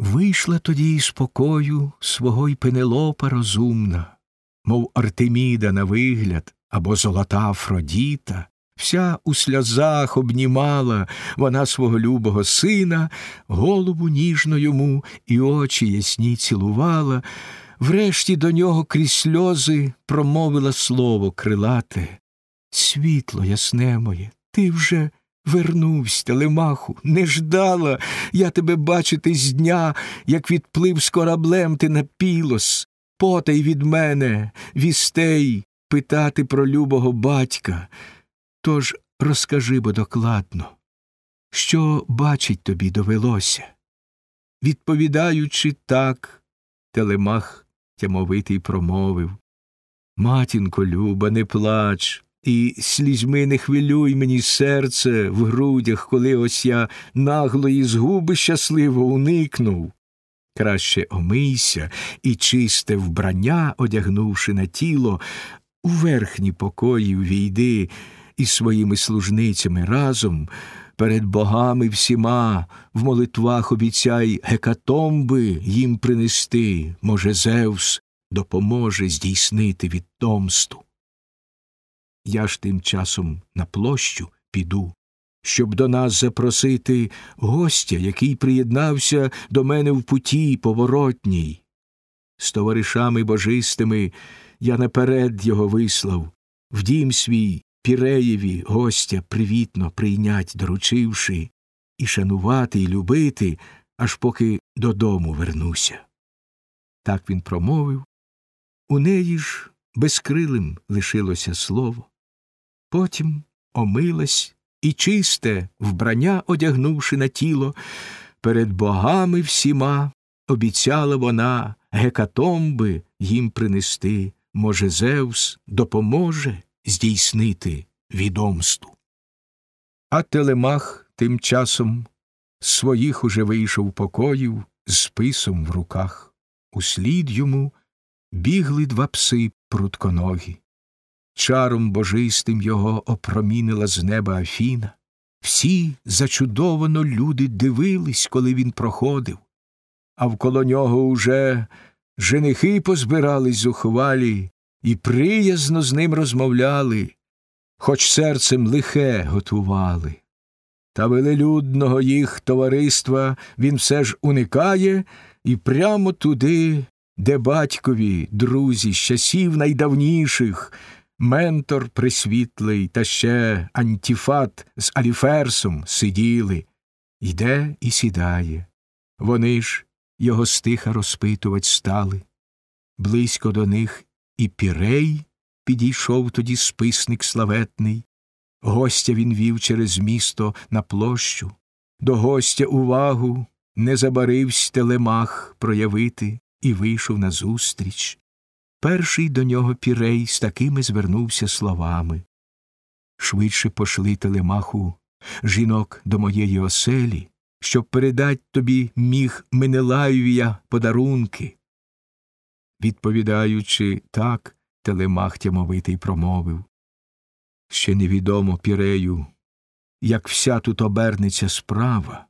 Вийшла тоді із покою свого й пенелопа розумна, мов Артеміда на вигляд або золота Афродіта, вся у сльозах обнімала вона свого любого сина, голову ніжно йому і очі ясні цілувала, врешті до нього крізь сльози промовила слово крилате. Світло ясне моє, ти вже вернувсь, телемаху, не ждала я тебе бачити з дня, як відплив з кораблем ти на пілос, потай від мене, вістей, питати про любого батька. Тож розкажи бо докладно, що бачить тобі довелося. Відповідаючи так, телемах тямовитий промовив Матінко люба, не плач, і слізьми не хвилюй мені серце в грудях, коли ось я наглої згуби щасливо уникнув. Краще омийся і чисте вбрання, одягнувши на тіло, у верхні покої війди із своїми служницями разом, перед богами всіма в молитвах обіцяй гекатомби їм принести, може, Зевс допоможе здійснити відтомсту. Я ж тим часом на площу піду, щоб до нас запросити гостя, який приєднався до мене в путі поворотній. З товаришами божистими я наперед його вислав, в дім свій Піреєві гостя привітно прийнять, доручивши, і шанувати, і любити, аж поки додому вернуся. Так він промовив. У неї ж безкрилим лишилося слово. Потім омилась і чисте, вбрання одягнувши на тіло, перед богами всіма обіцяла вона гекатомби їм принести, може, Зевс допоможе здійснити відомсту. А Телемах тим часом своїх уже вийшов покоїв з списом в руках. Услід йому бігли два пси прутконогі. Чаром божистим його опромінила з неба Афіна. Всі зачудовано люди дивились, коли він проходив, а вколо нього уже женихи позбирались зухвалі і приязно з ним розмовляли, хоч серцем лихе готували. Та велелюдного їх товариства він все ж уникає і прямо туди, де батькові, друзі, з часів найдавніших, ментор присвітлий та ще антіфат з Аліферсом сиділи, йде і сідає. Вони ж його стиха розпитувать стали. Близько до них і Пірей підійшов тоді списник славетний. Гостя він вів через місто на площу. До гостя увагу не забаривсь телемах проявити і вийшов назустріч. Перший до нього пірей з такими звернувся словами. Швидше пошли телемаху жінок до моєї оселі, щоб передать тобі міг Менелаєвія подарунки. Відповідаючи так, телемах тямовитий промовив. Ще невідомо пірею, як вся тут обернеться справа.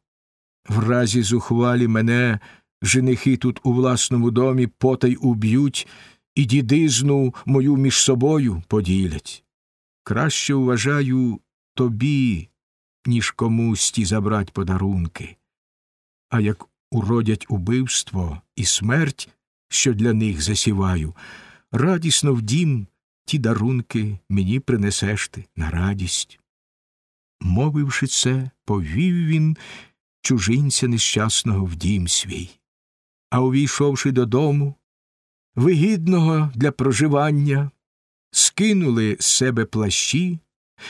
В разі зухвалі мене женихи тут у власному домі потай уб'ють і дідизну мою між собою поділять. Краще вважаю тобі, ніж комусь ті забрать подарунки. А як уродять убивство і смерть, що для них засіваю, радісно в дім ті дарунки мені принесеш ти на радість. Мовивши це, повів він чужинця нещасного в дім свій. А увійшовши додому, вигідного для проживання, скинули з себе плащі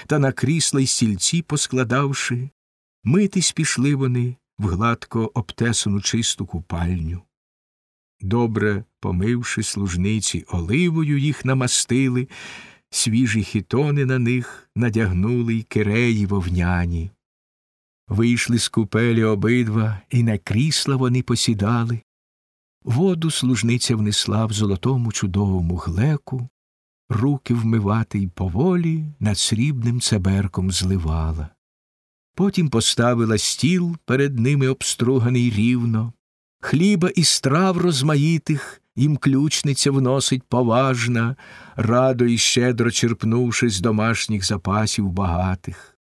та на крісла й стільці поскладавши, митись пішли вони в гладко обтесану чисту купальню. Добре помивши служниці, оливою їх намастили, свіжі хітони на них надягнули й киреї вовняні. Вийшли з купелі обидва, і на крісла вони посідали. Воду служниця внесла в золотому чудовому глеку, руки вмивати й поволі над срібним цеберком зливала. Потім поставила стіл перед ними обструганий рівно, хліба і страв розмаїтих їм ключниця вносить поважна, радо і щедро черпнувши з домашніх запасів багатих.